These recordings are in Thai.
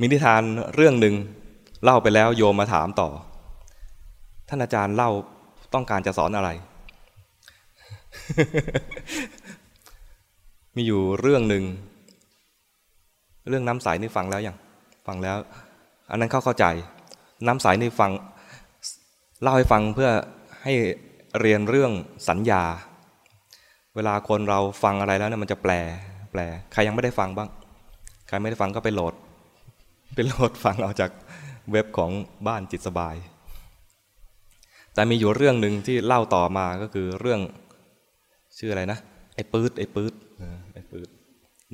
มีนิทานเรื่องหนึ่งเล่าไปแล้วโยมมาถามต่อ ท่านอาจารย์เล่าต้องการจะสอนอะไร มีอยู่เรื่องหนึ่งเรื่องน้ำใสนี่ฟังแล้วยังฟังแล้ว อันนั้นเข้าเข้าใจ น้ำใสนี่ฟังเล่าให้ฟังเพื่อให้เรียนเรื่องสัญญา เวลาคนเราฟังอะไรแล้วเนี่ยมันจะแปล แปล ใครยังไม่ได้ฟังบ้าง ใครไม่ได้ฟังก็ไปโหลด ไปโหลดฟังเอาจากเว็บของบ้านจิตสบาย แต่มีอยู่เรื่องหนึ่งที่เล่าต่อมาก็คือเรื่องชื่ออะไรนะ ไอ้ปื๊ดไอ้ปื๊ดไอ้ปื๊ด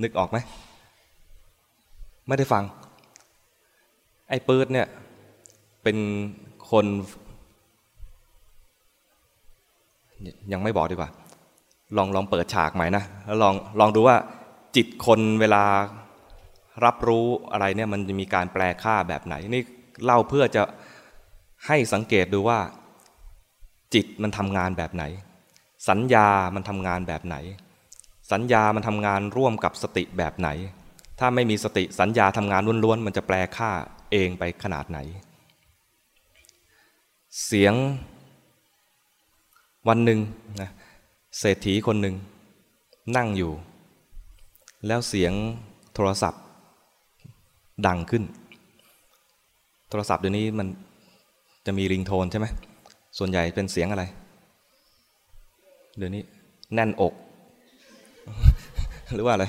นึกออกไหมไม่ได้ฟัง ไอ้ปื๊ดเนี่ยเป็นคนยังไม่บอกดีกว่า ลองลองเปิดฉากใหม่นะแล้วลองลองดูว่าจิตคนเวลา รับรู้อะไรเนี่ยมันจะมีการแปลค่าแบบไหน นี่เล่าเพื่อจะให้สังเกตดูว่า จิตมันทำงานแบบไหน สัญญามันทำงานแบบไหน สัญญามันทำงานร่วมกับสติแบบไหน ถ้าไม่มีสติสัญญาทำงานล้วนๆมันจะแปลค่าเองไปขนาดไหน เสียงวันหนึ่งนะเศรษฐีคนหนึ่งนั่งอยู่ แล้วเสียงโทรศัพท์ ดังขึ้น โทรศัพท์เดี๋ยวนี้มันจะมีริงโทนใช่ไหมส่วนใหญ่เป็นเสียงอะไร เดี๋ยวนี้แน่นอก หรือว่าอะไร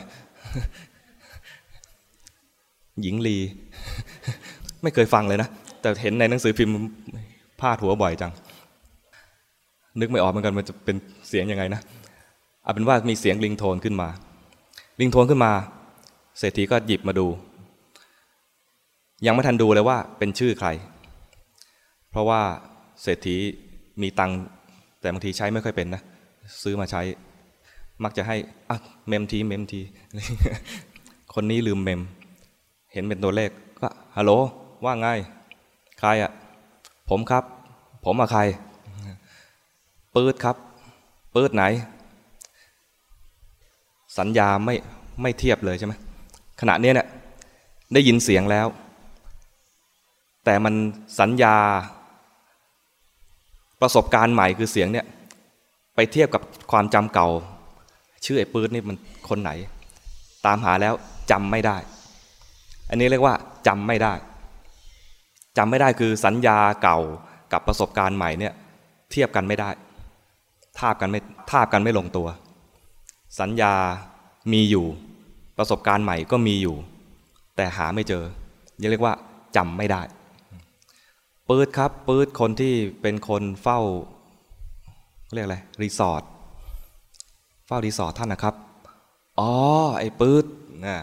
หญิงลี ไม่เคยฟังเลยนะ แต่เห็นในหนังสือพิมพ์พาดหัวบ่อยจัง นึกไม่ออกเหมือนกันมันจะเป็นเสียงยังไงนะเอาเป็นว่ามีเสียงลิงโทนขึ้นมา ลิงโทนขึ้นมา เศรษฐีก็หยิบมาดู ยังไม่ทันดูเลยว่าเป็นชื่อใคร เพราะว่าเศรษฐีมีตังค์แต่บางทีใช้ไม่ค่อยเป็นนะ ซื้อมาใช้ มักจะให้อะเมมทีเมมที คนนี้ลืมเมม เห็นเป็นตัวเลขก็ฮัลโหลว่าไงใครอะ่ะ ผมครับ ผมอะใคร ปืดครับ ปืดไหน สัญญาไม่ไม่เทียบเลยใช่ไหมขณะนี้เนี่ยได้ยินเสียงแล้ว แต่มันสัญญาประสบการณ์ใหม่คือเสียงเนี่ยไปเทียบกับความจำเก่า ชื่อไอ้ปืดนี่มันคนไหน ตามหาแล้วจำไม่ได้ อันนี้เรียกว่าจำไม่ได้จำไม่ได้คือสัญญาเก่ากับประสบการณ์ใหม่เนี่ยเทียบกันไม่ได้ ทาบกันไม่ทาบกันไม่ลงตัว สัญญามีอยู่ประสบการณ์ใหม่ก็มีอยู่ แต่หาไม่เจอยังเรียกว่าจำไม่ได้ ปืดครับปืดคนที่เป็นคนเฝ้าเรียกอะไรรีสอร์ทเฝ้ารีสอร์ทท่านนะครับ อ๋อ ไอ้ปืดนะ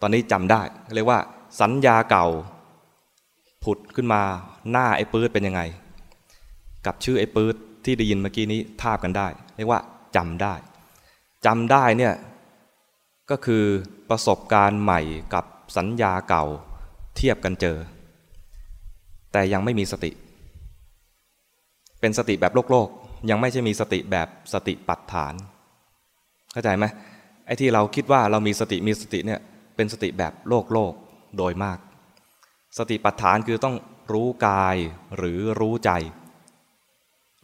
ตอนนี้จำได้ เรียกว่า สัญญาเก่า ผุดขึ้นมาหน้าไอ้ปืดเป็นยังไง กับชื่อไอ้ปืดที่ได้ยินเมื่อกี้นี้ทาบกันได้ เรียกว่าจำได้จำได้เนี่ยก็คือประสบการณ์ใหม่กับสัญญาเก่าเทียบกันเจอ แต่ยังไม่มีสติ เป็นสติแบบโลกโลกยังไม่ใช่มีสติแบบสติปัฏฐาน เข้าใจไหมไอ้ที่เราคิดว่าเรามีสติมีสติเนี่ยเป็นสติแบบโลกโลกโดยมาก สติปัฏฐานคือต้องรู้กายหรือรู้ใจ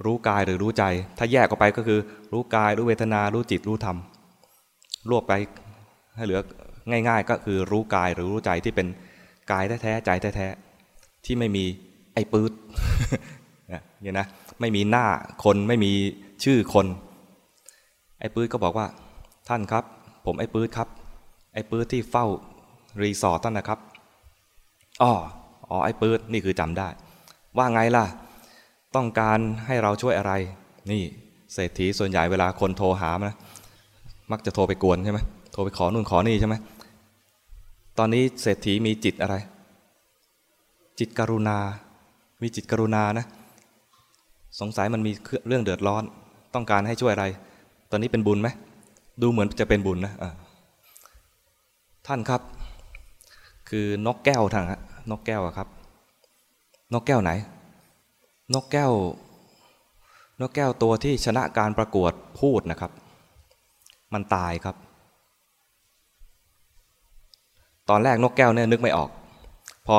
รู้กายหรือรู้ใจ ถ้าแยกออกไปก็คือ รู้กายรู้เวทนารู้จิตรู้ธรรมรวบไปให้เหลือง่าย ๆ ก็คือรู้กายหรือรู้ใจที่เป็นกายแท้ๆใจแท้ๆ ที่ไม่มีไอ้ปื๊ดเนี่ยนะไม่มีหน้าคนไม่มีชื่อคน ไอ้ปื๊ดก็บอกว่า ท่านครับ ผมไอ้ปื๊ดครับ ไอ้ปื๊ดที่เฝ้ารีสอร์ทท่านนะครับอ๋ออ๋อไอ้ปื๊ดนี่คือจำได้ ว่าไงล่ะ ต้องการให้เราช่วยอะไร นี่เศรษฐีส่วนใหญ่เวลาคนโทรหานะมักจะโทรไปกวนใช่ไหมโทรไปขอนู่นขอนี่ใช่ไหมตอนนี้เศรษฐีมีจิตอะไร จิตกรุณา มีจิตกรุณานะ สงสัยมันมีเรื่องเดือดร้อน ต้องการให้ช่วยอะไร ตอนนี้เป็นบุญไหม ดูเหมือนจะเป็นบุญนะะท่านครับ คือนกแก้วทางนกแก้วครับ นกแก้วไหน นกแก้ว นกแก้วตัวที่ชนะการประกวดพูดนะครับ มันตายครับ ตอนแรกนกแก้วเนี่ยนึกไม่ออก พอ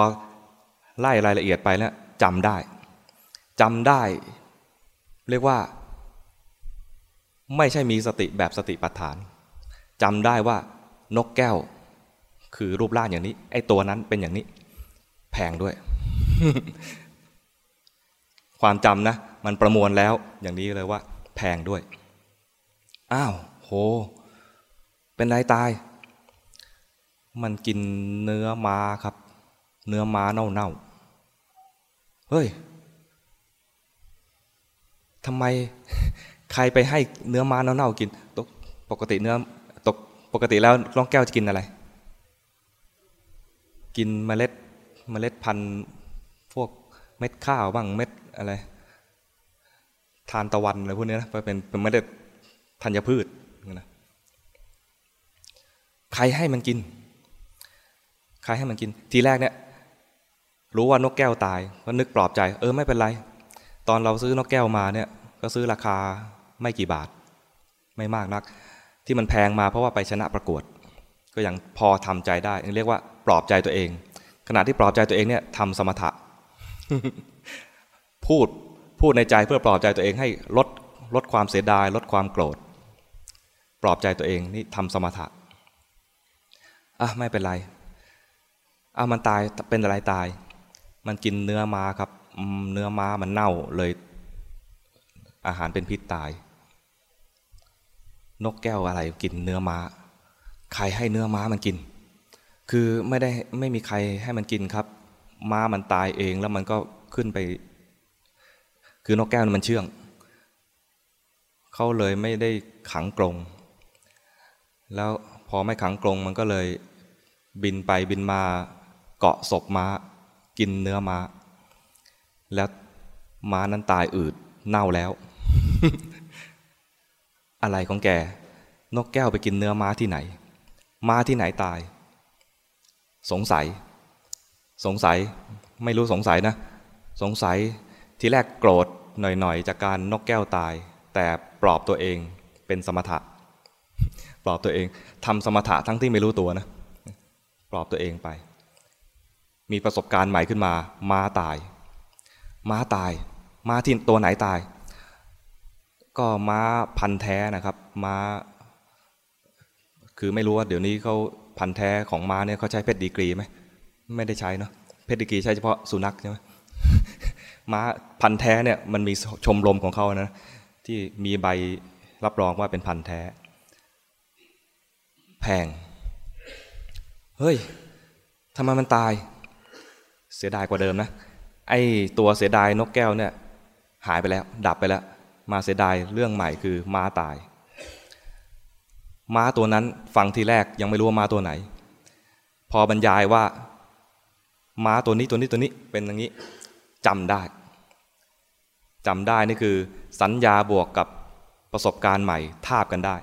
ไล่รายละเอียดไปแล้วจำได้จำได้ เรียกว่า ไม่ใช่มีสติแบบสติปัฏฐานจำได้ว่านกแก้ว คือรูปร่างอย่างนี้ ไอ้ตัวนั้นเป็นอย่างนี้ แพงด้วย ความจำนะ มันประมวลแล้วอย่างนี้เลยว่า แพงด้วย อ้าว โห เป็นไรตาย มันกินเนื้อม้าครับ เนื้อม้าเน่าๆ เฮ้ยทำไมใครไปให้เนื้อม้าเน่าๆกินปกติเนื้อตกปกติแล้วล่องแก้วจะกินอะไร กินเมล็ดเมล็ดพันธุ์พวกเม็ดข้าวบ้างเม็ดอะไรทานตะวันอะไรพวกนี้นะเป็นเป็นเมล็ดธัญพืชนะใครให้มันกิน ใครให้มันกิน ทีแรกเนี่ย รู้ว่านกแก้วตายก็นึกปลอบใจ เออไม่เป็นไร ตอนเราซื้อนกแก้วมาเนี่ย ก็ซื้อราคาไม่กี่บาท ไม่มากนัก ที่มันแพงมาเพราะว่าไปชนะประกวด ก็ยังพอทำใจได้เรียกว่าปลอบใจตัวเอง ขณะที่ปลอบใจตัวเองเนี่ยทำสมถะ พูดพูดในใจเพื่อปลอบใจตัวเองให้ลดลดความเสียดาย ลดความโกรธ ปลอบใจตัวเองนี่ทำสมถะอะไม่เป็นไรอะมันตายเป็นอะไรตาย มันกินเนื้อม้าครับ เนื้อม้ามันเน่าเลย อาหารเป็นพิษตาย นกแก้วอะไรกินเนื้อม้า ใครให้เนื้อม้ามันกิน คือไม่ได้ไม่มีใครให้มันกินครับ ม้ามันตายเองแล้วมันก็ขึ้นไป คือนกแก้วมันเชื่อง เขาเลยไม่ได้ขังกรง แล้วพอไม่ขังกรงมันก็เลยบินไปบินมาเกาะศพม้า กินเนื้อม้า แล้วม้านั้นตายอืดเน่าแล้ว อะไรของแก นกแก้วไปกินเนื้อม้าที่ไหน ม้าที่ไหนตาย สงสัย สงสัยไม่รู้สงสัยนะ สงสัยที่แรกโกรธหน่อยๆ จากการนกแก้วตาย แต่ปลอบตัวเองเป็นสมถะ ปลอบตัวเองทำสมถะทั้งที่ไม่รู้ตัวนะ ปลอบตัวเองไป มีประสบการณ์ใหม่ขึ้นมา ม้าตาย ม้าตาย ม้าที่ตัวไหนตาย ก็ม้าพันแท้นะครับ ม้า คือไม่รู้ว่าเดี๋ยวนี้เขาพันแท้ของม้าเนี่ยเขาใช้เพชรดีกรีไหมไม่ได้ใช้เนาะเพชรดีกรีใช้เฉพาะสุนัขใช่ไหมม้าพันแท้เนี่ยมันมีชมรมของเขานะที่มีใบรับรองว่าเป็นพันแท้ แพง เฮ้ยทำไมมันตาย เสียดายกว่าเดิมนะ ไอ้ตัวเสียดายนกแก้วเนี่ยหายไปแล้ว ดับไปแล้ว มาเสียดายเรื่องใหม่คือม้าตาย ม้าตัวนั้นฟังทีแรกยังไม่รู้ว่าม้าตัวไหน พอบรรยายว่า ม้าตัวนี้ตัวนี้ตัวนี้เป็นอย่างนี้จำได้จำได้นี่คือสัญญาบวกกับประสบการณ์ใหม่ทาบกันได้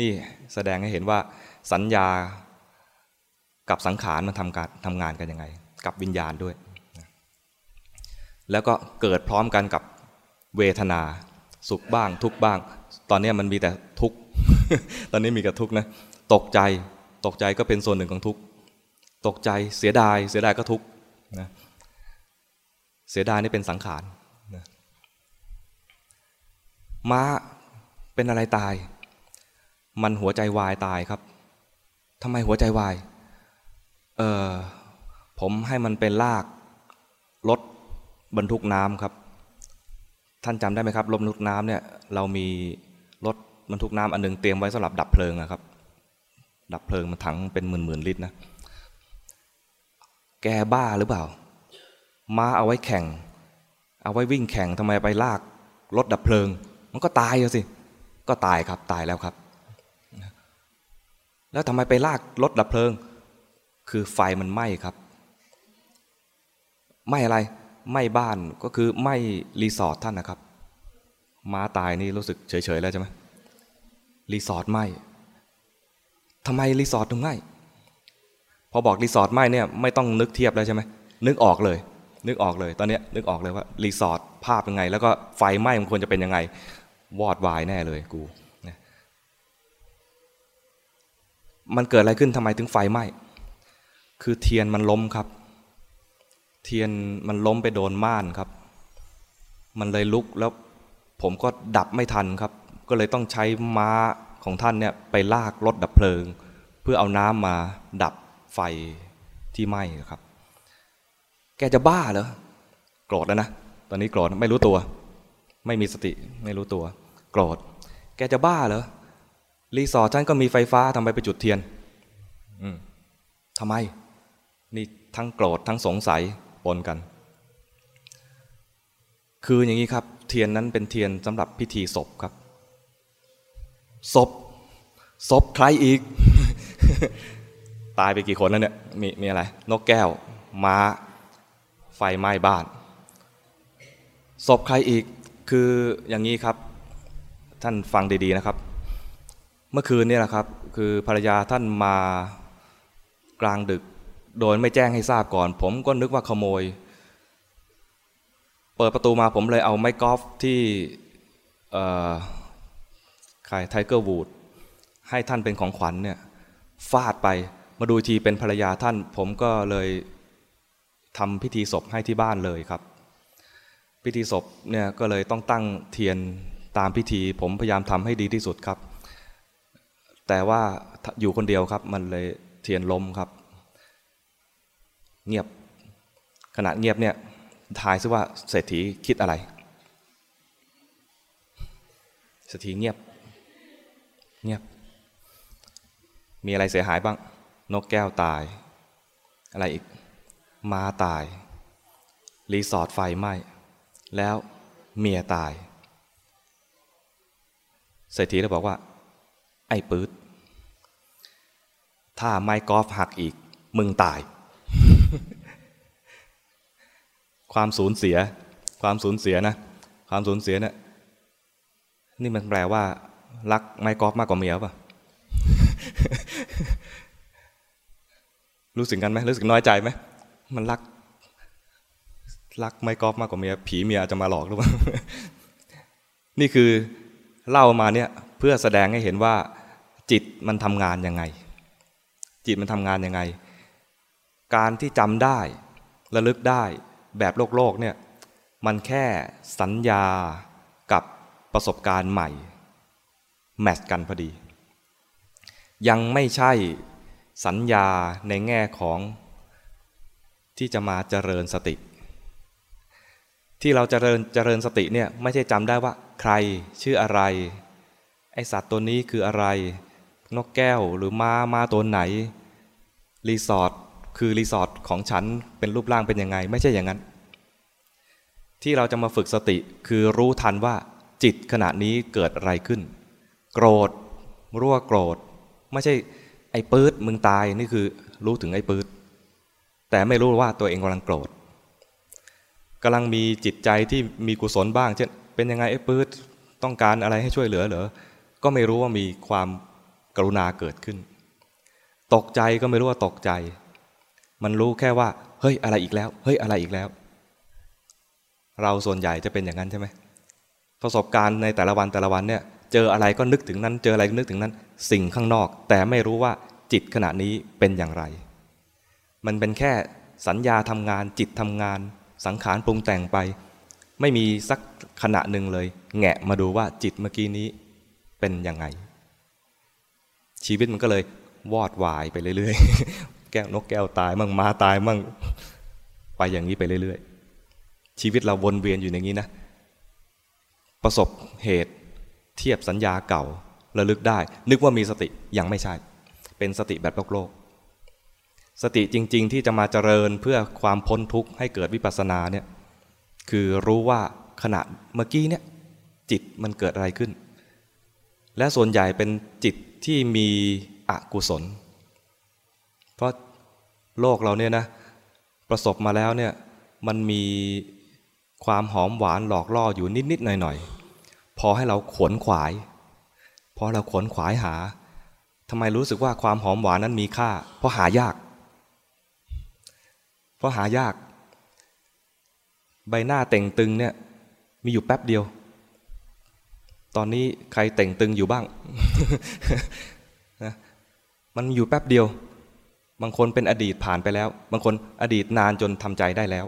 นี่แสดงให้เห็นว่าสัญญา กับสังขารมันทำการทำงานกันยังไง กับวิญญาณด้วย แล้วก็เกิดพร้อมกันกับเวทนาสุขบ้าง ทุกบ้าง ตอนนี้มันมีแต่ทุกตอนนี้มีแต่ทุกนะตกใจตกใจก็เป็นส่วนหนึ่งของทุกตกใจเสียดายเสียดายก็ทุกนะเสียดายนี่เป็นสังขารนะม้าเป็นอะไรตาย มันหัวใจวายตายครับทำไมหัวใจวาย เออผมให้มันเป็นลากรถบรรทุกน้ำครับ ท่านจำได้ไหมครับรถบรรทุกน้ำเนี่ยเรามีรถบรรทุกน้ำอันนึงเตรียมไว้สำหรับดับเพลิงนะครับ ดับเพลิงมันถังเป็นหมื่นหมื่นลิตรนะแกบ้าหรือเปล่า ม้าเอาไว้แข่ง เอาไว้วิ่งแข่งทำไมไปลากรถดับเพลิง มันก็ตายสิก็ตายครับตายแล้วครับ แล้วทำไมไปลากรถดับเพลิง คือไฟมันไหม้ครับไหม้อะไรไหม้บ้านก็คือไหม้รีสอร์ทท่านนะครับ ม้าตายนี่รู้สึกเฉยๆแล้วใช่ไหมรีสอร์ทไหม้ทำไมรีสอร์ทถึงไหม้พอบอกรีสอร์ทไหม้เนี่ยไม่ต้องนึกเทียบแล้วใช่ไหมนึกออกเลย นึกออกเลย ตอนนี้นึกออกเลยว่ารีสอร์ทภาพยังไง แล้วก็ไฟไหม้มันควรจะเป็นยังไง วอดวายแน่เลยกูมันเกิดอะไรขึ้นทำไมถึงไฟไหม้ คือเทียนมันล้มครับ เทียนมันล้มไปโดนม่านครับ มันเลยลุกแล้วผมก็ดับไม่ทันครับ ก็เลยต้องใช้ม้าของท่านเนี่ยไปลากรถดับเพลิง เพื่อเอาน้ำมาดับไฟที่ไหม้ครับ แกจะบ้าเหรอโกรธแล้วนะ ตอนนี้โกรธไม่รู้ตัว ไม่มีสติไม่รู้ตัว โกรธ แกจะบ้าเหรอรีสอร์ทฉันก็มีไฟฟ้าทำไมไปจุดเทียนอืมทำไม นี่ทั้งโกรธทั้งสงสัยปนกัน คืออย่างนี้ครับ เทียนนั้นเป็นเทียนสำหรับพิธีศพครับ ศพ ศพใครอีก ตายไปกี่คนแล้วเนี่ย มีมีอะไร นกแก้ว ม้า ไฟไหม้บ้าน ศพใครอีก คืออย่างนี้ครับ ท่านฟังดีๆนะครับ เมื่อคืนนี่แหละครับ คือภรรยาท่านมากลางดึก โดยไม่แจ้งให้ทราบก่อน ผมก็นึกว่าขโมย เปิดประตูมาผมเลยเอาไม้กอล์ฟที่ใครไทเกอร์วูดให้ท่านเป็นของขวัญเนี่ยฟาดไปมาดูทีเป็นภรรยาท่าน ผมก็เลยทำพิธีศพให้ที่บ้านเลยครับ พิธีศพเนี่ยก็เลยต้องตั้งเทียนตามพิธี ผมพยายามทำให้ดีที่สุดครับ แต่ว่าอยู่คนเดียวครับมันเลยเทียนล้มครับ เงียบขณะเงียบเนี่ยทายซิว่าเศรษฐีคิดอะไร เศรษฐีเงียบ เงียบ มีอะไรเสียหายบ้าง นกแก้วตาย อะไรอีก มาตาย รีสอร์ทไฟไหม้ แล้วเมียตาย เศรษฐีเลยบอกว่า ไอ้ปื๊ด ถ้าไม้กอล์ฟหักอีก มึงตาย ความสูญเสีย ความสูญเสียนะ ความสูญเสียเนะี่ยนี่มันแปลว่า รักไม้กอล์ฟมากกว่าเมียป่ะรู้สึกกันไหมรู้สึกน้อยใจไหมมันรัก รักไม้กอล์ฟมากกว่าเมียผีเมียจะมาหลอกหรือเปล่านี่คือเล่ามาเนี่ยเพื่อแสดงให้เห็นว่า จิตมันทำงานยังไง จิตมันทำงานยังไง การที่จำได้ระลึกได้ แบบโลกโลกเนี่ยมันแค่สัญญากับประสบการณ์ใหม่ แมทกันพอดี ยังไม่ใช่สัญญาในแง่ของที่จะมาเจริญสติ ที่เราจเจริญเจริญสติเนี่ยไม่ใช่จำได้ว่าใครชื่ออะไร ไอสัตว์ตัวนี้คืออะไร นกแก้วหรือม้าม้าตัวไหน รีสอร์ท คือรีสอร์ทของฉันเป็นรูปร่างเป็นยังไง ไม่ใช่อย่างนั้น ที่เราจะมาฝึกสติคือรู้ทันว่าจิตขณะนี้เกิดอะไรขึ้น โกรธรั่วโกรธ ไม่ใช่ไอ้ปื๊ดมึงตายนี่คือรู้ถึงไอ้ปื๊ดแต่ไม่รู้ว่าตัวเองกำลังโกรธกำลังมีจิตใจที่มีกุศลบ้าง เช่นเป็นยังไงไอ้ปื๊ดต้องการอะไรให้ช่วยเหลือเหรอก็ไม่รู้ว่ามีความกรุณาเกิดขึ้น ตกใจก็ไม่รู้ว่าตกใจ มันรู้แค่ว่า เฮ้ยอะไรอีกแล้ว เฮ้ยอะไรอีกแล้ว เราส่วนใหญ่จะเป็นอย่างนั้นใช่ไหมประสบการณ์ในแต่ละวันแต่ละวันเนี่ยเจออะไรก็นึกถึงนั้น เจออะไรก็นึกถึงนั้น สิ่งข้างนอก แต่ไม่รู้ว่าจิตขณะนี้เป็นอย่างไร มันเป็นแค่สัญญาทำงาน จิตทำงาน สังขารปรุงแต่งไป ไม่มีสักขณะหนึ่งเลย แงะมาดูว่าจิตเมื่อกี้นี้เป็นยังไง ชีวิตมันก็เลยวอดวายไปเรื่อย แก้วนกแก้วตายมั่งมาตายมั่งไปอย่างนี้ไปเรื่อยๆ ชีวิตเราวนเวียนอยู่อย่างนี้นะ ประสบเหตุเทียบสัญญาเก่าระลึกได้ นึกว่ามีสติยังไม่ใช่ เป็นสติแบบโลกโลก สติจริง ๆ ที่จะมาเจริญเพื่อความพ้นทุกข์ให้เกิดวิปัสสนาเนี่ยคือรู้ว่าขณะเมื่อกี้เนี่ยจิตมันเกิดอะไรขึ้น และส่วนใหญ่เป็นจิตที่มีอกุศล เพราะโลกเราเนี่ยนะประสบมาแล้วเนี่ยมันมีความหอมหวานหลอกล่ออยู่นิดๆหน่อยๆพอให้เราขวนขวาย พอเราขวนขวายหาทำไมรู้สึกว่าความหอมหวานนั้นมีค่า เพราะหายาก เพราะหายาก ใบหน้าเต่งตึงเนี่ยมีอยู่แป๊บเดียว ตอนนี้ใครเต่งตึงอยู่บ้างนะมันอยู่แป๊บเดียว บางคนเป็นอดีตผ่านไปแล้ว บางคนอดีตนานจนทำใจได้แล้ว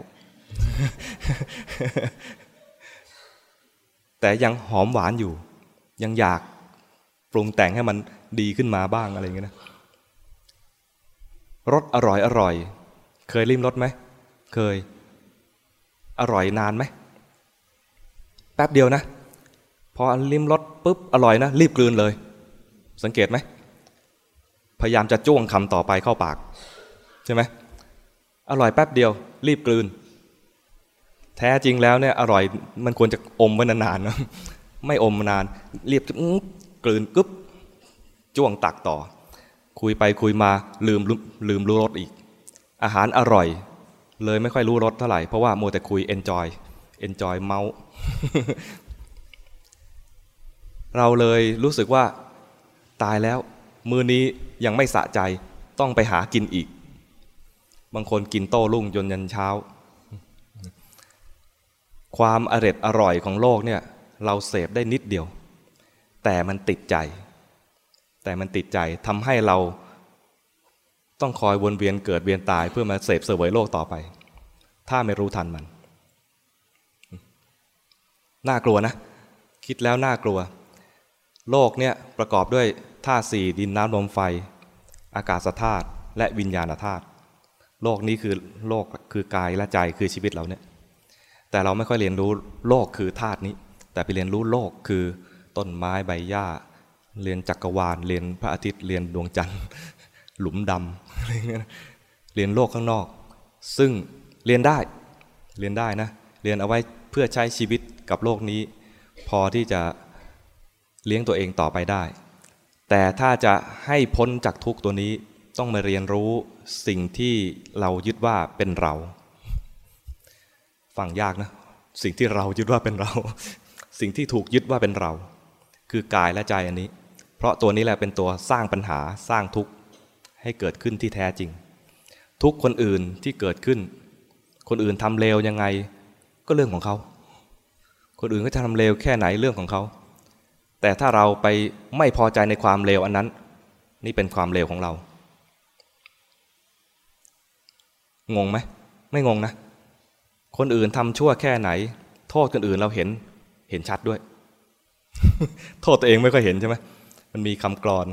แต่ยังหอมหวานอยู่ ยังอยากปรุงแต่งให้มันดีขึ้นมาบ้างอะไรอย่างเงี้ยนะรสอร่อยอร่อย เคยริมรสไหมเคย อร่อยนานไหมแป๊บเดียวนะ พอลิ้มรสปุ๊บอร่อยนะ รีบกลืนเลย สังเกตไหม พยายามจะจ้วงคำต่อไปเข้าปาก ใช่ไหมอร่อยแป๊บเดียว รีบกลืน แท้จริงแล้วเนี่ยอร่อยมันควรจะอมไว้นานๆนะไม่อมนาน รีบกลืนกึ๊บจ้วงตักต่อ คุยไปคุยมาลืมลืมรู้รสอีก อาหารอร่อย เลยไม่ค่อยรู้รสเท่าไหร่ เพราะว่ามัวแต่คุย enjoy enjoy เมาเราเลยรู้สึกว่าตายแล้ว มือนี้ ยังไม่สะใจต้องไปหากินอีก บางคนกินโต้รุ่งจนยันเช้า ความอร็ดอร่อยของโลกเนี่ยเราเสพได้นิดเดียว แต่มันติดใจ แต่มันติดใจทำให้เราต้องคอยวนเวียนเกิดเวียนตายเพื่อมาเสพเสวยโลกต่อไป ถ้าไม่รู้ทันมัน น่ากลัวนะ คิดแล้วน่ากลัว โลกเนี่ยประกอบด้วย ธาตุสี่ดินน้ำลมไฟ อากาศธาตุและวิญญาณธาตุโลกนี้คือโลกคือกายและใจคือชีวิตเราเนี่ยแต่เราไม่ค่อยเรียนรู้โลกคือธาตุนี้ แต่ไปเรียนรู้โลกคือต้นไม้ใบหญ้า เรียนจักรวาล เรียนพระอาทิตย์เรียนดวงจันทร์ หลุมดำเรียนโลกข้างนอก ซึ่งเรียนได้เรียนได้นะเรียนเอาไว้เพื่อใช้ชีวิตกับโลกนี้ พอที่จะเลี้ยงตัวเองต่อไปได้ แต่ถ้าจะให้พ้นจากทุกตัวนี้ต้องมาเรียนรู้สิ่งที่เรายึดว่าเป็นเรา ฟังยากนะ สิ่งที่เรายึดว่าเป็นเรา สิ่งที่ถูกยึดว่าเป็นเรา คือกายและใจอันนี้ เพราะตัวนี้แหละเป็นตัวสร้างปัญหาสร้างทุกข์ให้เกิดขึ้นที่แท้จริง ทุกคนอื่นที่เกิดขึ้น คนอื่นทำเลวยังไง ก็เรื่องของเขา คนอื่นก็จะทำเลวแค่ไหนเรื่องของเขา แต่ถ้าเราไปไม่พอใจในความเลวอันนั้น นี่เป็นความเลวของเรา งงไหมไม่งงนะ คนอื่นทำชั่วแค่ไหน โทษคนอื่นเราเห็นเห็นชัดด้วย โทษตัวเองไม่ค่อยเห็นใช่ไหมมันมีคำกรอน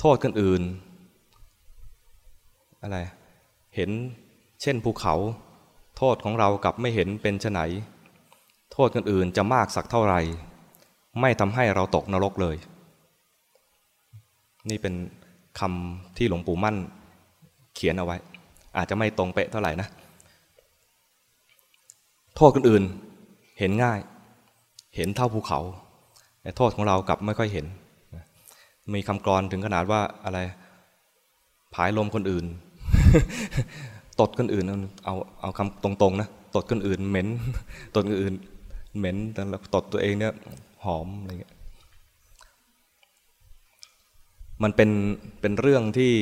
โทษคนอื่น อะไร เห็นเช่นภูเขา โทษของเรากับไม่เห็นเป็นไฉน โทษคนอื่นจะมากสักเท่าไหร่ ไม่ทำให้เราตกนรกเลย นี่เป็นคำที่หลวงปู่มั่นเขียนเอาไว้ อาจจะไม่ตรงเป๊ะเท่าไหร่นะ โทษคนอื่นเห็นง่าย เห็นเท่าภูเขา แต่โทษของเรากลับไม่ค่อยเห็น มีคำกรอนถึงขนาดว่าอะไร ผายลมคนอื่น ตดคนอื่น เอาเอาคำตรงๆนะ ตดคนอื่นเหม็น ตดคนอื่น เหม็นแต่ตดตัวเองเนี่ยหอมอะไรเงี้ยมันเป็นเป็นเรื่องที่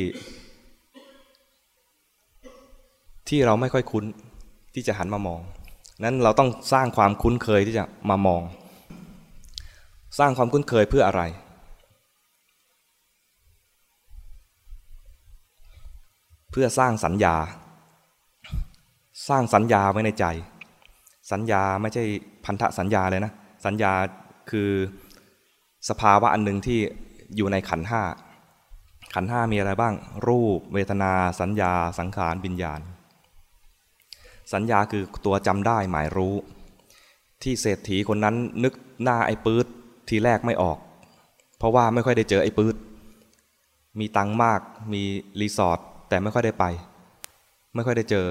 ที่เราไม่ค่อยคุ้นที่จะหันมามอง นั้นเราต้องสร้างความคุ้นเคยที่จะมามอง สร้างความคุ้นเคยเพื่ออะไร เพื่อสร้างสัญญา สร้างสัญญาไว้ในใจ สัญญาไม่ใช่พันธสัญญาเลยนะ สัญญาคือสภาวะอันหนึ่งที่อยู่ในขันห้าขันห้ามีอะไรบ้าง รูป เวทนา สัญญา สังขารวิญญาณ สัญญาคือตัวจำได้หมายรู้ ที่เศรษฐีคนนั้นนึกหน้าไอ้ปื๊ดทีแรกไม่ออก เพราะว่าไม่ค่อยได้เจอไอ้ปื๊ดมีตังมากมีรีสอร์ทแต่ไม่ค่อยได้ไป ไม่ค่อยได้เจอ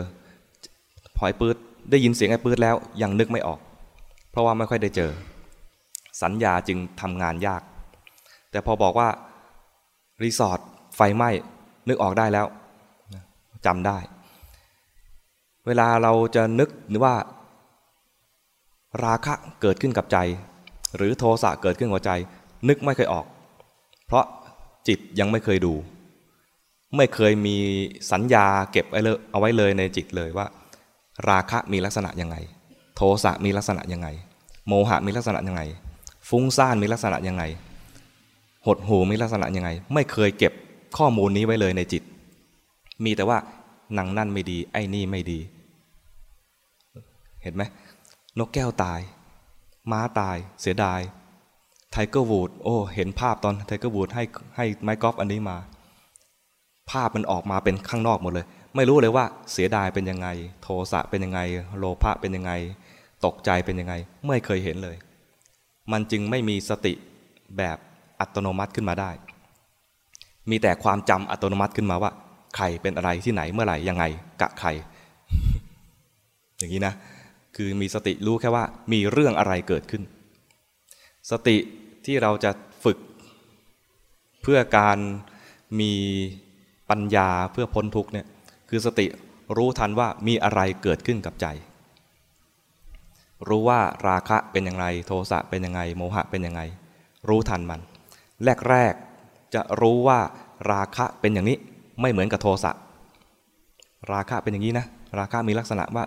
พอไอ้ปื๊ด ได้ยินเสียงไอ้ปื๊ดแล้วยังนึกไม่ออก เพราะว่าไม่ค่อยได้เจอ สัญญาจึงทำงานยาก แต่พอบอกว่ารีสอร์ทไฟไหม้นึกออกได้แล้วจำได้ เวลาเราจะนึกหรือว่า ราคะเกิดขึ้นกับใจ หรือโทสะเกิดขึ้นกับใจ นึกไม่เคยออก เพราะจิตยังไม่เคยดู ไม่เคยมีสัญญาเก็บเอาไว้เลยในจิตเลยว่า ราคะมีลักษณะยังไง โทสะมีลักษณะยังไง โมหะมีลักษณะยังไง ฟุ้งซ่านมีลักษณะยังไง หดหู่มีลักษณะยังไง ไม่เคยเก็บข้อมูลนี้ไว้เลยในจิต มีแต่ว่าหนังนั่นไม่ดี ไอ้นี่ไม่ดี เห็นไหมนกแก้วตาย ม้าตาย เสียดาย ไทเกอร์วูด โอ้ เห็นภาพตอนไทเกอร์วูดให้ให้ไม้กอล์ฟอันนี้มา ภาพมันออกมาเป็นข้างนอกหมดเลย ไม่รู้เลยว่าเสียดายเป็นยังไง โทสะเป็นยังไง โลภะเป็นยังไง ตกใจเป็นยังไง ไม่เคยเห็นเลย มันจึงไม่มีสติแบบอัตโนมัติขึ้นมาได้ มีแต่ความจำอัตโนมัติขึ้นมาว่า ใครเป็นอะไรที่ไหนเมื่อไหร่ยังไง กะใคร อย่างนี้นะ คือมีสติรู้แค่ว่า มีเรื่องอะไรเกิดขึ้น สติที่เราจะฝึกเพื่อการมีปัญญาเพื่อพ้นทุกเนี่ย คือสติรู้ทันว่ามีอะไรเกิดขึ้นกับใจ รู้ว่าราคะเป็นยังไงโทสะเป็นยังไง โมหะเป็นยังไง รู้ทันมัน แรกๆจะรู้ว่าราคะเป็นอย่างนี้ไม่เหมือนกับโทสะราคะเป็นอย่างนี้นะ ราคะมีลักษณะว่า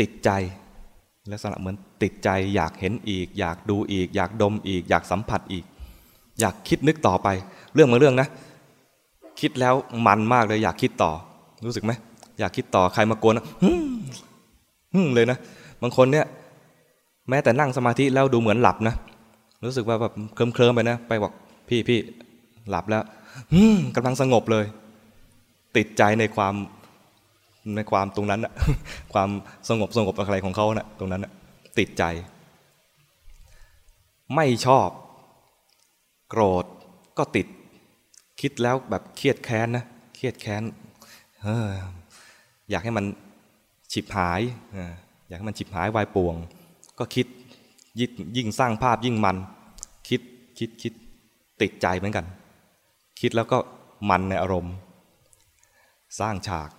ติดใจ ลักษณะเหมือนติดใจอยากเห็นอีก อยากดูอีก อยากดมอีก อยากสัมผัสอีก อยากคิดนึกต่อไป เรื่องมาเรื่องนะ คิดแล้วมันมากเลยอยากคิดต่อ รู้สึกไหมอยากคิดต่อใครมากวนฮึ่มเลยนะบางคนเนี่ย แม้แต่นั่งสมาธิแล้วดูเหมือนหลับนะรู้สึกว่าแบบเคลิ้มเคลิมไปนะไปบอกพี่พี่หลับแล้วกำลังสงบเลย ติดใจในความในความตรงนั้นอะความสงบสงบอะไรของเขานะ่ะตรงนั้นอะติดใจ ไม่ชอบ โกรธก็ติด คิดแล้วแบบเครียดแค้นนะเครียดแค้น อออยากให้มันฉิบหาย อยากให้มันฉิบหายวายป่วง ก็คิดยิ่งสร้างภาพยิ่งมัน คิดคิดคิดติดใจเหมือนกัน คิดแล้วก็มันในอารมณ์ สร้างฉาก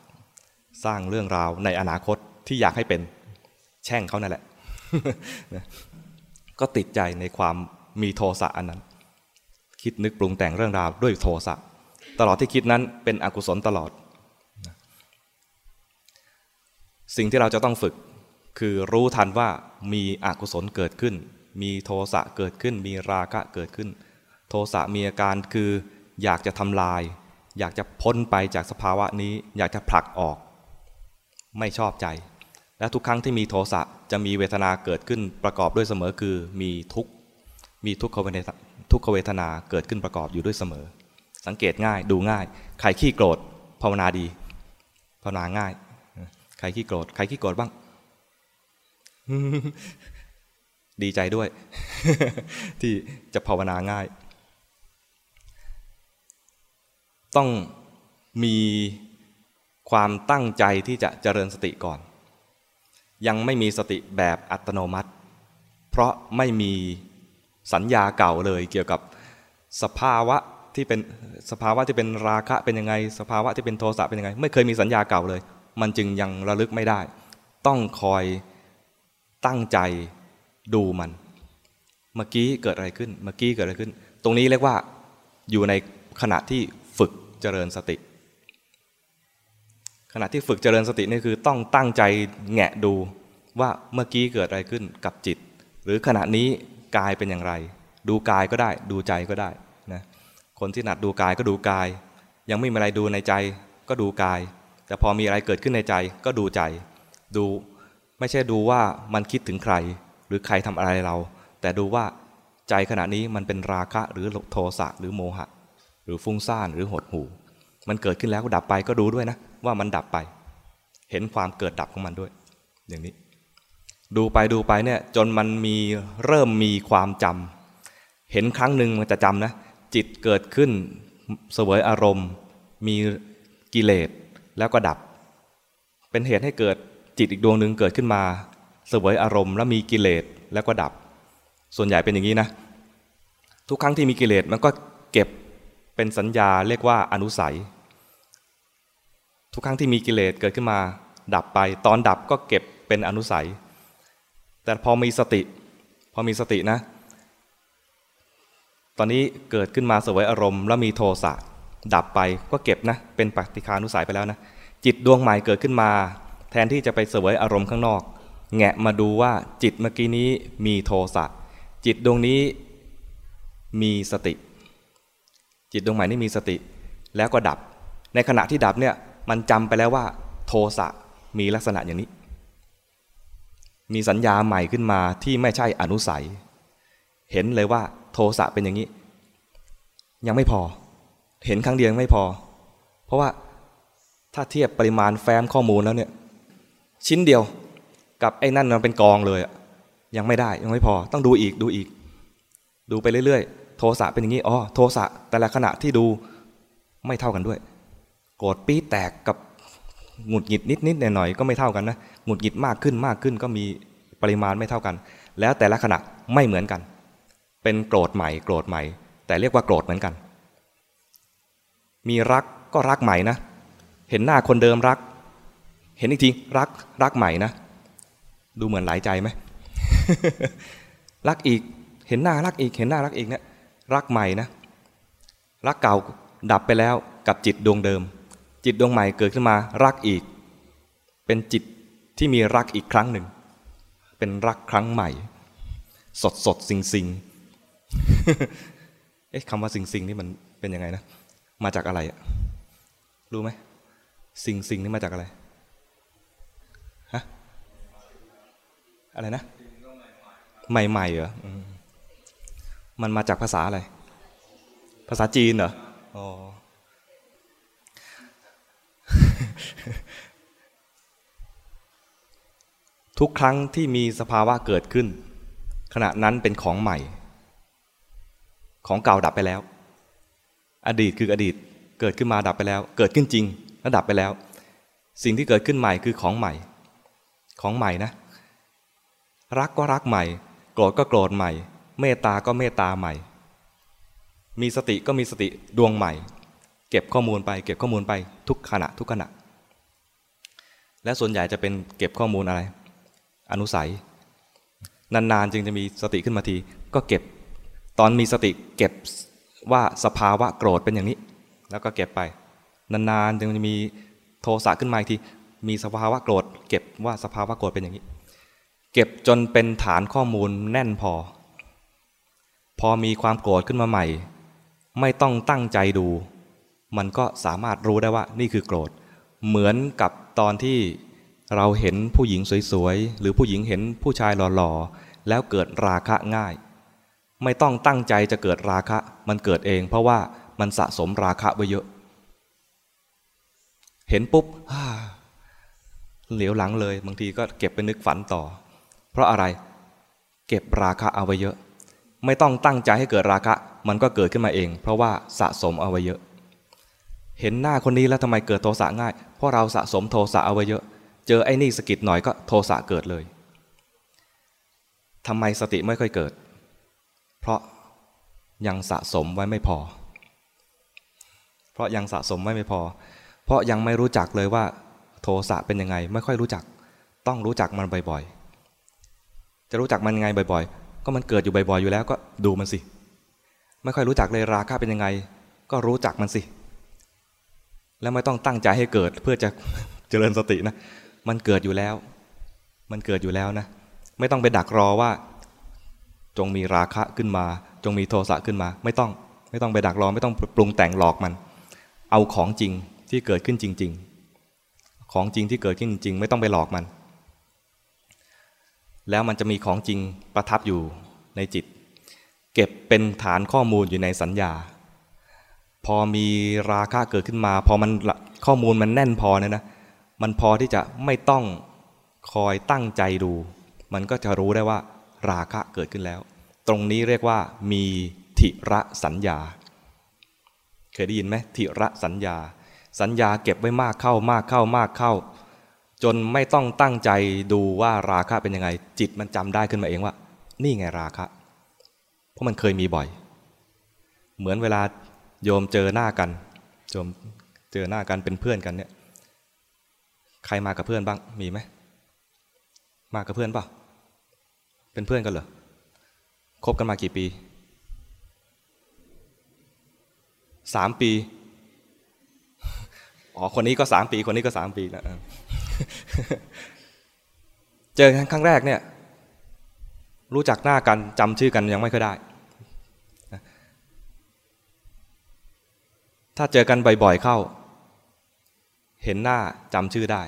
สร้างเรื่องราวในอนาคตที่อยากให้เป็นแช่งเขานั่นแหละ ก็ติดใจในความมีโทสะอันนั้น คิดนึกปรุงแต่งเรื่องราวด้วยโทสะตลอดที่คิดนั้นเป็นอกุศลตลอด สิ่งที่เราจะต้องฝึก คือรู้ทันว่ามีอกุศลเกิดขึ้น มีโทสะเกิดขึ้น มีราคะเกิดขึ้น โทสะมีอาการคืออยากจะทำลาย อยากจะพ้นไปจากสภาวะนี้ อยากจะผลักออก ไม่ชอบใจ และทุกครั้งที่มีโทสะจะมีเวทนาเกิดขึ้นประกอบด้วยเสมอคือมีทุกมีทุกขเวทนาทุกขเวทนาเกิดขึ้นประกอบอยู่ด้วยเสมอ สังเกตง่ายดูง่าย ใครขี้โกรธภาวนาดี ภาวนาง่าย ใครขี้โกรธ ใครขี้โกรธบ้าง ดีใจด้วย ที่จะภาวนาง่าย ต้องมีความตั้งใจที่จะเจริญสติก่อน ยังไม่มีสติแบบอัตโนมัติ เพราะไม่มีสัญญาเก่าเลยเกี่ยวกับสภาวะที่เป็นสภาวะที่เป็นราคะเป็นยังไง สภาวะที่เป็นโทสะเป็นยังไง ไม่เคยมีสัญญาเก่าเลย มันจึงยังระลึกไม่ได้ ต้องคอยตั้งใจดูมัน เมื่อกี้เกิดอะไรขึ้น เมื่อกี้เกิดอะไรขึ้น ตรงนี้เรียกว่าอยู่ในขณะที่ฝึกเจริญสติ ขณะที่ฝึกเจริญสตินี่คือต้องตั้งใจแงะดูว่าเมื่อกี้เกิดอะไรขึ้นกับจิต หรือขณะนี้กายเป็นอย่างไร ดูกายก็ได้ ดูใจก็ได้นะคนที่หนัดดูกายก็ดูกาย ยังไม่มีอะไรดูในใจก็ดูกาย แต่พอมีอะไรเกิดขึ้นในใจก็ดูใจ ดูไม่ใช่ดูว่ามันคิดถึงใคร หรือใครทำอะไรเรา แต่ดูว่าใจขณะนี้มันเป็นราคะหรือโทสะหรือโมหะ หรือฟุ้งซ่านหรือหดหู่ มันเกิดขึ้นแล้วก็ดับไปก็ดูด้วยนะ ว่ามันดับไป เห็นความเกิดดับของมันด้วย อย่างนี้ ดูไปดูไปเนี่ยจนมันมีเริ่มมีความจำเห็นครั้งหนึ่งมันจะจำนะ จิตเกิดขึ้นเสวยอารมณ์ มีกิเลส แล้วก็ดับ เป็นเหตุให้เกิดจิตอีกดวงหนึ่งเกิดขึ้นมา เสวยอารมณ์แล้วมีกิเลสแล้วก็ดับ ส่วนใหญ่เป็นอย่างนี้นะ ทุกครั้งที่มีกิเลสมันก็เก็บเป็นสัญญาเรียกว่าอนุสัย ทุกครั้งที่มีกิเลสเกิดขึ้นมา ดับไปตอนดับก็เก็บเป็นอนุสัย แต่พอมีสติ พอมีสตินะ ตอนนี้เกิดขึ้นมาเสวยอารมณ์แล้วมีโทสะ ดับไปก็เก็บนะเป็นปฏิคานุสัยไปแล้วนะจิตดวงใหม่เกิดขึ้นมา แทนที่จะไปเสวยอารมณ์ข้างนอก แงะมาดูว่าจิตเมื่อกี้นี้มีโทสะจิตดวงนี้มีสติ จิตดวงใหม่นี่มีสติ แล้วก็ดับ ในขณะที่ดับเนี่ยมันจำไปแล้วว่า โทสะมีลักษณะอย่างนี้ มีสัญญาใหม่ขึ้นมาที่ไม่ใช่อนุสัย เห็นเลยว่าโทสะเป็นอย่างนี้ ยังไม่พอ เห็นครั้งเดียวไม่พอ เพราะว่าถ้าเทียบปริมาณแฟ้มข้อมูลแล้วเนี่ย ชิ้นเดียวกับไอ้นั่นมันเป็นกองเลยยังไม่ได้ยังไม่พอ ต้องดูอีกดูอีก ดูไปเรื่อยๆ โทสะเป็นอย่างนี้อ๋อโทสะแต่ละขณะที่ดูไม่เท่ากันด้วย โกรธปี๊แตกกับหงุดหงิดนิดๆหน่อยๆก็ไม่เท่ากันนะหงุดหงิดมากขึ้นมากขึ้นก็มีปริมาณไม่เท่ากัน แล้วแต่ละขณะไม่เหมือนกัน เป็นโกรธใหม่ โกรธใหม่ แต่เรียกว่าโกรธเหมือนกัน มีรักก็รักใหม่นะ เห็นหน้าคนเดิมรัก เห็นอีกทีรักรักใหม่นะ ดูเหมือนหลายใจไหมรักอีก เห็นหน้ารักอีก เห็นหน้ารักอีกเนะี่ยรักใหม่นะ รักเก่าดับไปแล้วกับจิตดวงเดิม จิตดวงใหม่เกิดขึ้นมารักอีก เป็นจิตที่มีรักอีกครั้งหนึ่ง เป็นรักครั้งใหม่ สดสดสิงสิงเอ๊ะคำว่าสิงสิงนี่มันเป็นยังไงนะ มาจากอะไรอะรู้ไหมสิ่งสิงนี่มาจากอะไรฮะอะไรนะ ใหม่ๆเหรอมันมาจากภาษาอะไร ภาษาจีนเหรออ๋อทุกครั้งที่มีสภาวะเกิดขึ้น ขณะนั้นเป็นของใหม่ ของเก่าดับไปแล้ว อดีตคืออดีตเกิดขึ้นมาดับไปแล้ว เกิดขึ้นจริงแล้วดับไปแล้ว สิ่งที่เกิดขึ้นใหม่คือของใหม่ ของใหม่นะ รักก็รักใหม่ โกรธก็โกรธใหม่ เมตตาก็เมตตาใหม่ มีสติก็มีสติดวงใหม่ เก็บข้อมูลไป เก็บข้อมูลไปทุกขณะทุกขณะ และส่วนใหญ่จะเป็นเก็บข้อมูลอะไร อนุสัย นานๆจึงจะมีสติขึ้นมาที ก็เก็บ ตอนมีสติเก็บ ว่าสภาวะโกรธเป็นอย่างนี้ แล้วก็เก็บไป นานๆจึงจะมีโทสะขึ้นมาอีกทีมีสภาวะโกรธ เก็บว่าสภาวะโกรธเป็นอย่างนี้ เก็บจนเป็นฐานข้อมูลแน่นพอ พอมีความโกรธขึ้นมาใหม่ ไม่ต้องตั้งใจดู มันก็สามารถรู้ได้ว่านี่คือโกรธ เหมือนกับตอนที่เราเห็นผู้หญิงสวยๆ หรือผู้หญิงเห็นผู้ชายหล่อๆ แล้วเกิดราคะง่าย ไม่ต้องตั้งใจจะเกิดราคะ มันเกิดเอง เพราะว่ามันสะสมราคะไว้เยอะ เห็นปุ๊บเหลียวหลังเลย บางทีก็เก็บไปนึกฝันต่อ เพราะอะไรเก็บราคะเอาไว้เยอะ ไม่ต้องตั้งใจให้เกิดราคะ มันก็เกิดขึ้นมาเอง เพราะว่าสะสมเอาไว้เยอะ เห็นหน้าคนนี้แล้วทำไมเกิดโทสะง่าย เพราะเราสะสมโทสะเอาไว้เยอะ เจอไอ้นี่สกิดหน่อยก็โทสะเกิดเลยทำไมสติไม่ค่อยเกิด เพราะยังสะสมไว้ไม่พอ เพราะยังสะสมไว้ไม่พอ เพราะยังไม่รู้จักเลยว่า โทสะเป็นยังไง ไม่ค่อยรู้จัก ต้องรู้จักมันบ่อยๆ จะรู้จักมันยังไงบ่อยๆ ก็มันเกิดอยู่บ่อยๆ อยู่แล้วก็ดูมันสิ ไม่ค่อยรู้จักเลยราคาเป็นยังไง ก็รู้จักมันสิ แล้วไม่ต้องตั้งใจให้เกิดเพื่อจะเจริญสตินะ มันเกิดอยู่แล้ว มันเกิดอยู่แล้วนะ ไม่ต้องไปดักรอว่า จงมีราคะขึ้นมา จงมีโทสะขึ้นมา ไม่ต้อง ไม่ต้องไปดักรอ ไม่ต้องปรุงแต่งหลอกมัน เอาของจริงที่เกิดขึ้นจริง ๆ ของจริงที่เกิดขึ้นจริง ไม่ต้องไปหลอกมัน แล้วมันจะมีของจริงประทับอยู่ในจิต เก็บเป็นฐานข้อมูลอยู่ในสัญญา พอมีราคะเกิดขึ้นมา พอมันข้อมูลมันแน่นพอเนี่ยนะ มันพอที่จะไม่ต้องคอยตั้งใจดู มันก็จะรู้ได้ว่า ราคะเกิดขึ้นแล้ว ตรงนี้เรียกว่า มีทิระสัญญา เคยได้ยินไหมทิระสัญญา สัญญาเก็บไว้มากเข้ามากเข้ามากเข้า จนไม่ต้องตั้งใจดูว่าราคะเป็นยังไง จิตมันจำได้ขึ้นมาเองว่า นี่ไงราคะ เพราะมันเคยมีบ่อย เหมือนเวลาโยมเจอหน้ากันโยมเจอหน้ากันเป็นเพื่อนกันเนี่ย ใครมากับเพื่อนบ้างมีไหมมากับเพื่อนเปล่า เป็นเพื่อนกันเหรอคบกันมากี่ปีสามปี อ๋อ คนนี้ก็สามปี คนนี้ก็สามปีแล้วเจอกันครั้งแรกเนี่ย รู้จักหน้ากันจำชื่อกันยังไม่ค่อยได้ ถ้าเจอกันบ่อยๆเข้า เห็นหน้าจำชื่อได้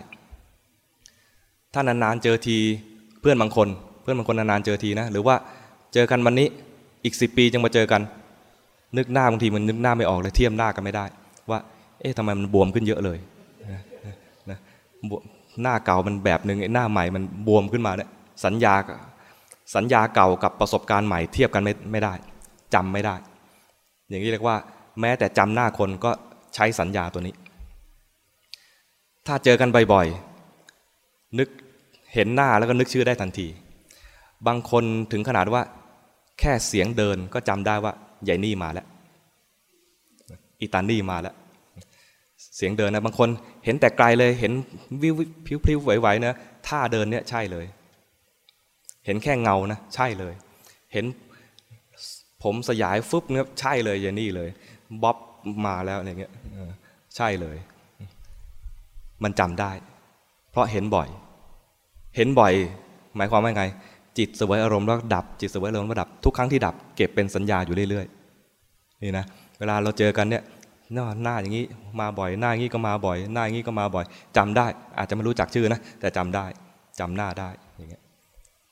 ถ้านานๆเจอทีเพื่อนบางคน พื่อนบางคนนานๆเจอทีนะ หรือว่าเจอกันวันนี้อีกสิปีจึงมาเจอกัน นึกหน้าบางทีมันนึกหน้าไม่ออกเลยเทียมหน้ากันไม่ได้ ว่า เอ๊ะทำไมมันบวมขึ้นเยอะเลยนะหน้าเก่ามันแบบหนึ่งหน้าใหม่มันบวมขึ้นมาเนี่ยสัญญาสัญญาเก่ากับประสบการณ์ใหม่เทียบกันไม่ไม่ได้จำไม่ได้ อย่างนี้เรียกว่า แม้แต่จำหน้าคนก็ใช้สัญญาตัวนี้ ถ้าเจอกันบ่อยๆนึกเห็นหน้าแล้วก็นึกชื่อได้ทันที บางคนถึงขนาดว่า แค่เสียงเดินก็จำได้ว่าใหญ่นี่มาแล้วอีตานี่มาแล้ว เสียงเดินนะบางคนเห็นแต่ไกลเลยเห็นวิวพิวพิวไหวๆนะท่าเดินเนี่ยใช่เลย เห็นแค่เงานะใช่เลย เห็นผมสยายฟึบเนี่ยใช่เลยอย่านี้เลยบ๊อบมาแล้วอะไรเงี้ยใช่เลย มันจำได้ เพราะเห็นบ่อย เห็นบ่อย หมายความว่าไง จิตสวยอารมณ์แล้วดับ จิตสวยอารมณ์แล้วดับทุกครั้งที่ดับเก็บเป็นสัญญาอยู่เรื่อยๆนี่นะเวลาเราเจอกันเนี่ยหน้าหน้าอย่างนี้มาบ่อยหน้าอย่างนี้ก็มาบ่อยหน้าอย่างนี้ก็มาบ่อยจำได้ อาจจะไม่รู้จักชื่อนะแต่จำได้จำหน้าได้อย่างเงี้ย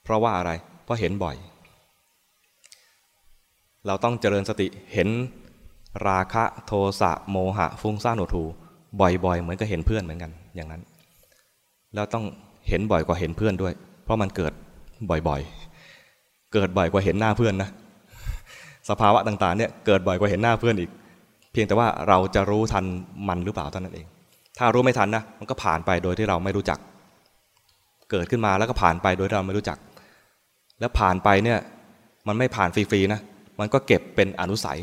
เพราะว่าอะไรเพราะเห็นบ่อย เราต้องเจริญสติเห็นราคะโทสะโมหะ ฟุ้งซ่านหดหูบ่อยๆ เหมือนกับเห็นเพื่อนเหมือนกันอย่างนั้น แล้วต้องเห็นบ่อยกว่าเห็นเพื่อนด้วย เพราะมันเกิด บ่อยๆ เกิดบ่อยกว่าเห็นหน้าเพื่อนนะสภาวะต่างๆเนี่ยเกิดบ่อยกว่าเห็นหน้าเพื่อนอีก เพียงแต่ว่าเราจะรู้ทันมันหรือเปล่าเท่านั้นเอง ถ้ารู้ไม่ทันนะมันก็ผ่านไปโดยที่เราไม่รู้จัก เกิดขึ้นมาแล้วก็ผ่านไปโดยเราไม่รู้จัก แล้วผ่านไปเนี่ยมันไม่ผ่านฟรีๆนะมันก็เก็บเป็นอนุสัย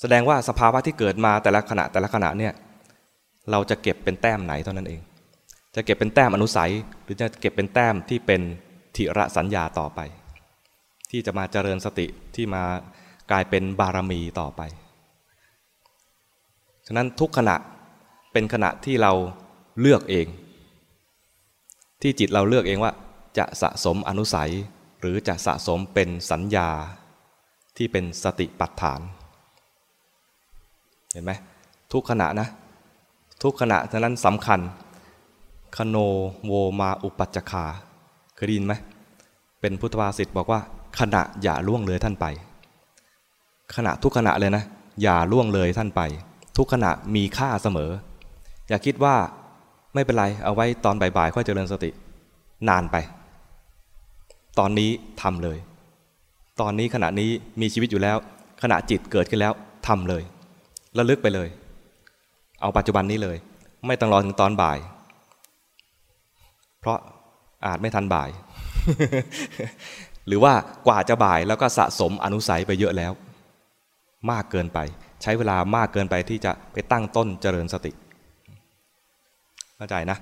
แสดงว่าสภาวะที่เกิดมาแต่ละขณะแต่ละขณะเนี่ยเราจะเก็บเป็นแต้มไหนเท่านั้นเอง จะเก็บเป็นแต้มอนุสัย หรือจะเก็บเป็นแต้มที่เป็นทิระสัญญาต่อไป ที่จะมาเจริญสติที่มากลายเป็นบารมีต่อไป ฉะนั้นทุกขณะเป็นขณะที่เราเลือกเอง ที่จิตเราเลือกเองว่า จะสะสมอนุสัย หรือจะสะสมเป็นสัญญาที่เป็นสติปัฏฐาน เห็นไหมทุกขณะนะ ทุกขณะฉะนั้นสำคัญ คโนโวมาอุปัจจคาเคยได้ยินไหมเป็นพุทธภาษิตบอกว่า ขณะอย่าล่วงเลยท่านไป ขณะทุกขณะเลยนะ อย่าล่วงเลยท่านไป ทุกขณะมีค่าเสมอ อย่าคิดว่าไม่เป็นไรเอาไว้ตอนบ่ายๆค่อยเจริญสติ นานไป ตอนนี้ทำเลย ตอนนี้ขณะนี้มีชีวิตอยู่แล้ว ขณะจิตเกิดขึ้นแล้วทำเลยระลึกไปเลย เอาปัจจุบันนี้เลย ไม่ต้องรอถึงตอนบ่าย เพราะอาจไม่ทันบ่าย หรือว่ากว่าจะบ่ายแล้วก็สะสมอนุสัยไปเยอะแล้ว มากเกินไป ใช้เวลามากเกินไปที่จะไปตั้งต้นเจริญสติเข้าใจนะ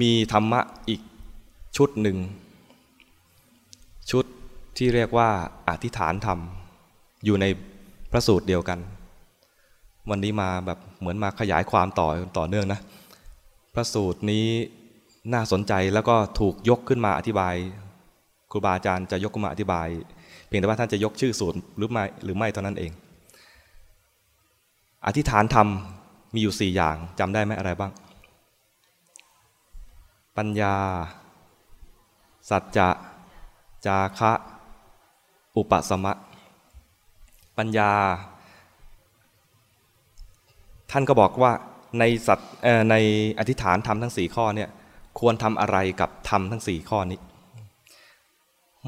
มีธรรมะอีกชุดหนึ่ง ชุดที่เรียกว่าอธิษฐานธรรม อยู่ในพระสูตรเดียวกัน วันนี้มาแบบเหมือนมาขยายความต่อต่อเนื่องนะ ระสูตรนี้น่าสนใจแล้วก็ถูกยกขึ้นมาอธิบาย ครูบาอาจารย์จะยกขึ้นมาอธิบาย เพียงแต่ว่าท่านจะยกชื่อสูตรหรือไม่หรือไม่เท่านั้นเอง อธิษฐานธรรมมีอยู่สี่อย่างจำได้ไหมอะไรบ้าง ปัญญา สัจจะ จาคะ อุปสมะ ปัญญา ท่านก็บอกว่า ในสัตในอธิษฐานทำทั้งสี่ข้อเนี่ยควรทำอะไรกับทำทั้งสี่ข้อนี้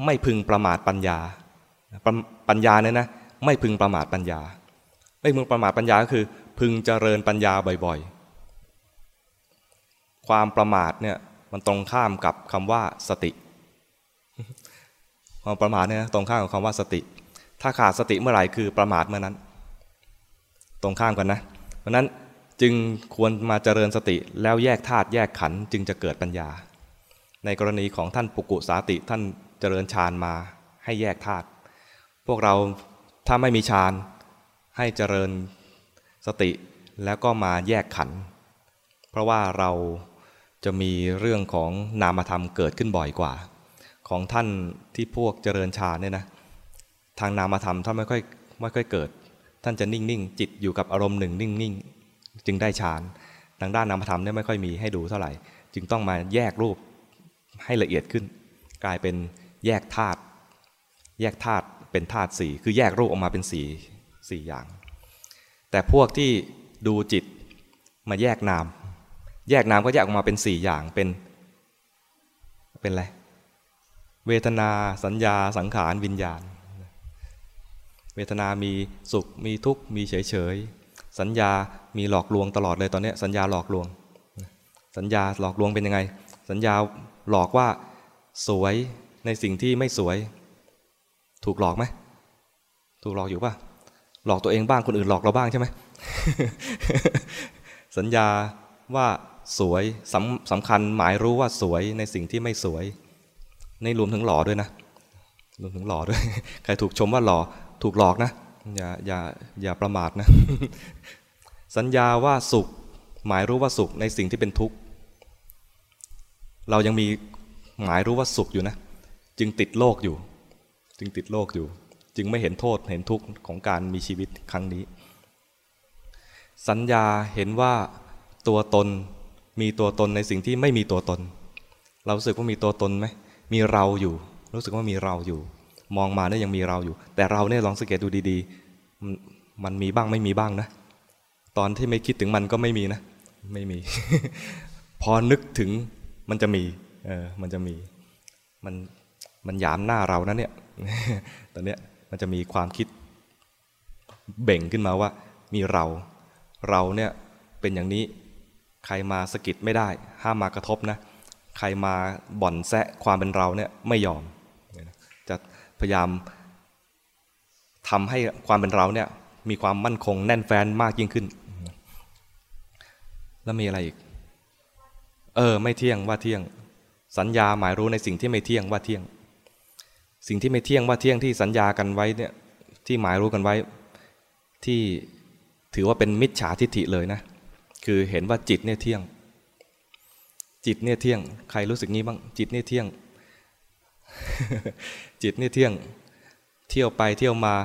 ไม่พึงประมาทปัญญา ปัญญาเนี่ยนะไม่พึงประมาทปัญญา ไม่พึงประมาทปัญญาก็คือ พึงเจริญปัญญาบ่อยๆ ความประมาทเนี่ยมันตรงข้ามกับคำว่าสติ ความประมาทเนี่ยตรงข้ามกับคำว่าสติ ถ้าขาดสติเมื่อไหร่คือประมาทเมื่อนั้น ตรงข้ามกันนะ เพราะนั้น จึงควรมาเจริญสติแล้วแยกธาตุแยกขันธ์จึงจะเกิดปัญญา ในกรณีของท่านปุกุสาติท่านเจริญฌานมาให้แยกธาตุพวกเราถ้าไม่มีฌานให้เจริญสติแล้วก็มาแยกขันธ์เพราะว่าเราจะมีเรื่องของนามธรรมเกิดขึ้นบ่อยกว่า ของท่านที่พวกเจริญฌานเนี่ยนะทางนามธรรมท่านไม่ค่อยไม่ค่อยเกิด ท่านจะนิ่งๆ จิตอยู่กับอารมณ์หนึ่งนิ่งๆ จึงได้ฌานทางด้านนามธรรมเนี่ยไม่ค่อยมีให้ดูเท่าไหร่ จึงต้องมาแยกรูปให้ละเอียดขึ้น กลายเป็นแยกธาตุแยกธาตุเป็นธาตุสี่คือแยกรูปออกมาเป็นสี่สี่อย่าง แต่พวกที่ดูจิตมาแยกนาม แยกนามก็แยกออกมาเป็นสี่อย่างเป็นเป็นอะไรเวทนาสัญญาสังขารวิญญาณ เวทนามีสุขมีทุกข์มีเฉยเฉย สัญญามีหลอกลวงตลอดเลยตอนนี้สัญญาหลอกลวง สัญญาหลอกลวงเป็นยังไง สัญญาหลอกว่าสวยในสิ่งที่ไม่สวย ถูกหลอกไหมถูกหลอกอยู่ป่ะหลอกตัวเองบ้างคนอื่นหลอกเราบ้างใช่ไหมสัญญาว่าสวยสำสำคัญหมายรู้ว่าสวยในสิ่งที่ไม่สวยในรวมถึงหล่อด้วยนะรวมถึงหล่อด้วย ใครถูกชมว่าหล่อถูกหลอกนะ อย่าอย่าอย่าประมาทนะ สัญญาว่าสุข หมายรู้ว่าสุขในสิ่งที่เป็นทุกข์ เรายังมีหมายรู้ว่าสุขอยู่นะ จึงติดโลกอยู่ จึงติดโลกอยู่ จึงไม่เห็นโทษเห็นทุกข์ของการมีชีวิตครั้งนี้ สัญญาเห็นว่าตัวตนมีตัวตนในสิ่งที่ไม่มีตัวตน เรารู้สึกว่ามีตัวตนไหมมีเราอยู่ รู้สึกว่ามีเราอยู่ มองมาเนี่ยยังมีเราอยู่ แต่เราเนี่ยลองสังเกตดูดีๆ มันมีบ้างไม่มีบ้างนะ ตอนที่ไม่คิดถึงมันก็ไม่มีนะ ไม่มี พอนึกถึงมันจะมีเออมันจะมีมันมันหยามหน้าเรานะเนี่ย ตอนเนี้ยมันจะมีความคิดเบ่งขึ้นมาว่า มีเรา เราเนี่ยเป็นอย่างนี้ ใครมาสะกิดไม่ได้ ห้ามมากระทบนะ ใครมาบ่อนแซะความเป็นเราเนี่ยไม่ยอม พยายามทำให้ความเป็นเราเนี่ยมีความมั่นคงแน่นแฟ้นมากยิ่งขึ้น แล้วมีอะไรอีก เออ ไม่เที่ยงว่าเที่ยง สัญญาหมายรู้ในสิ่งที่ไม่เที่ยงว่าเที่ยง สิ่งที่ไม่เที่ยงว่าเที่ยงที่สัญญากันไว้เนี่ยที่หมายรู้กันไว้ ที่ถือว่าเป็นมิจฉาทิฏฐิเลยนะ คือเห็นว่าจิตเนี่ยเที่ยง จิตเนี่ยเที่ยง ใครรู้สึกงี้บ้าง จิตเนี่ยเที่ยง จิตนี่เที่ยงเที่ยวไปเที่ยวมา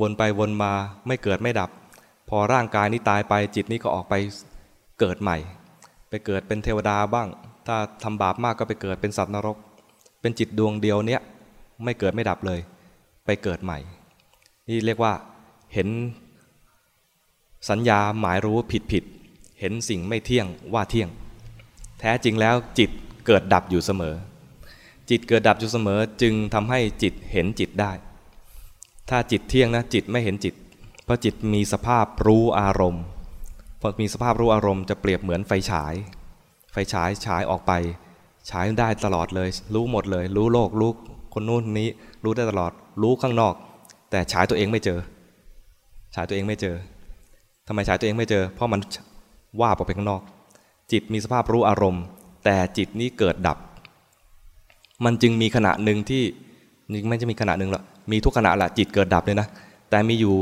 วนไปวนมาไม่เกิดไม่ดับ พอร่างกายนี้ตายไปจิตนี้ก็ออกไปเกิดใหม่ ไปเกิดเป็นเทวดาบ้าง ถ้าทำบาปมากก็ไปเกิดเป็นสัตว์นรก เป็นจิตดวงเดียวเนี้ยไม่เกิดไม่ดับเลย ไปเกิดใหม่ นี่เรียกว่าเห็นสัญญาหมายรู้ผิดผิดเห็นสิ่งไม่เที่ยงว่าเที่ยง แท้จริงแล้วจิตเกิดดับอยู่เสมอ จิตเกิดดับอยู่เสมอจึงทำให้จิตเห็นจิตได้ ถ้าจิตเที่ยงนะจิตไม่เห็นจิต เพราะจิตมีสภาพรู้อารมณ์พอมีสภาพรู้อารมณ์จะเปรียบเหมือนไฟฉาย ไฟฉายฉายออกไป ฉายได้ตลอดเลย รู้หมดเลย รู้โลกรู้คนนู้นนี้ รู้ได้ตลอดรู้ข้างนอก แต่ฉายตัวเองไม่เจอ ฉายตัวเองไม่เจอทำไมฉายตัวเองไม่เจอ เพราะมันว่าออกไปข้างนอก จิตมีสภาพรู้อารมณ์ แต่จิตนี้เกิดดับ มันจึงมีขณะหนึ่งที่นี่ไม่มีขณะหนึ่งหรอกมีทุกขณะแหละจิตเกิดดับเลยนะ แต่มีอยู่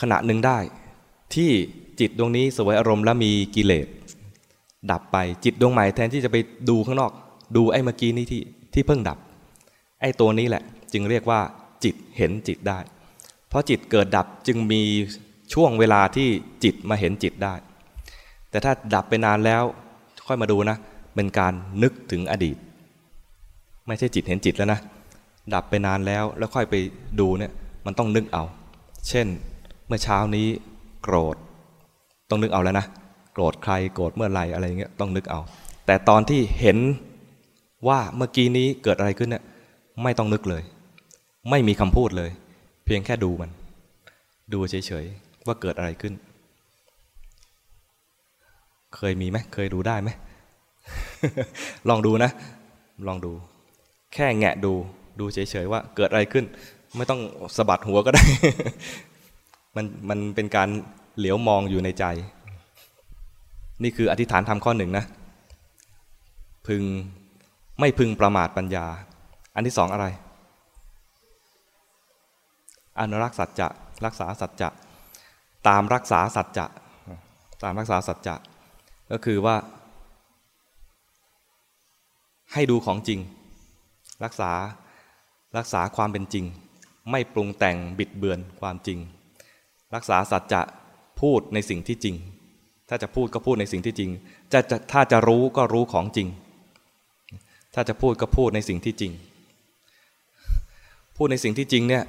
ขณะหนึ่งได้ ที่จิตดวงนี้สวยอารมณ์แล้วมีกิเลสดับไปจิตดวงใหม่แทนที่จะไปดูข้างนอก ดูไอ้เมื่อกี้นี้ที่ที่เพิ่งดับ ไอ้ตัวนี้แหละ จึงเรียกว่า จิตเห็นจิตได้ เพราะจิตเกิดดับจึงมีช่วงเวลาที่จิตมาเห็นจิตได้ แต่ถ้าดับไปนานแล้วค่อยมาดูนะ เป็นการนึกถึงอดีต ไม่ใช่จิตเห็นจิตแล้วนะ ดับไปนานแล้วแล้วค่อยไปดูเนี่ยมันต้องนึกเอา เช่น เมื่อเช้านี้โกรธ ต้องนึกเอาแล้วนะ โกรธใครโกรธเมื่อไรอะไรเงี้ยต้องนึกเอา แต่ตอนที่เห็นว่าเมื่อกี้นี้เกิดอะไรขึ้นเนี่ยไม่ต้องนึกเลย ไม่มีคำพูดเลย เพียงแค่ดูมัน ดูเฉยๆว่าเกิดอะไรขึ้น เคยมีไหมเคยดูได้ไหม ลองดูนะ ลองดู แค่แงะดู ดูเฉยๆว่า เกิดอะไรขึ้น ไม่ต้องสะบัดหัวก็ได้ มันมันเป็นการเหลียวมองอยู่ในใจ นี่คืออธิษฐานทำข้อหนึ่งนะ พึงไม่พึงประมาทปัญญา อันที่สองอะไร อนุรักษ์สัจจะ รักษาสัจจะ ตามรักษาสัจจะ ตามรักษาสัจจะ ก็คือว่า ให้ดูของจริง รักษารักษาความเป็นจริง ไม่ปรุงแต่งบิดเบือนความจริง รักษาสัจจะพูดในสิ่งที่จริง ถ้าจะพูดก็พูดในสิ่งที่จริงจะจะถ้าจะรู้ก็รู้ของจริง ถ้าจะพูดก็พูดในสิ่งที่จริง พูดในสิ่งที่จริงเนี่ย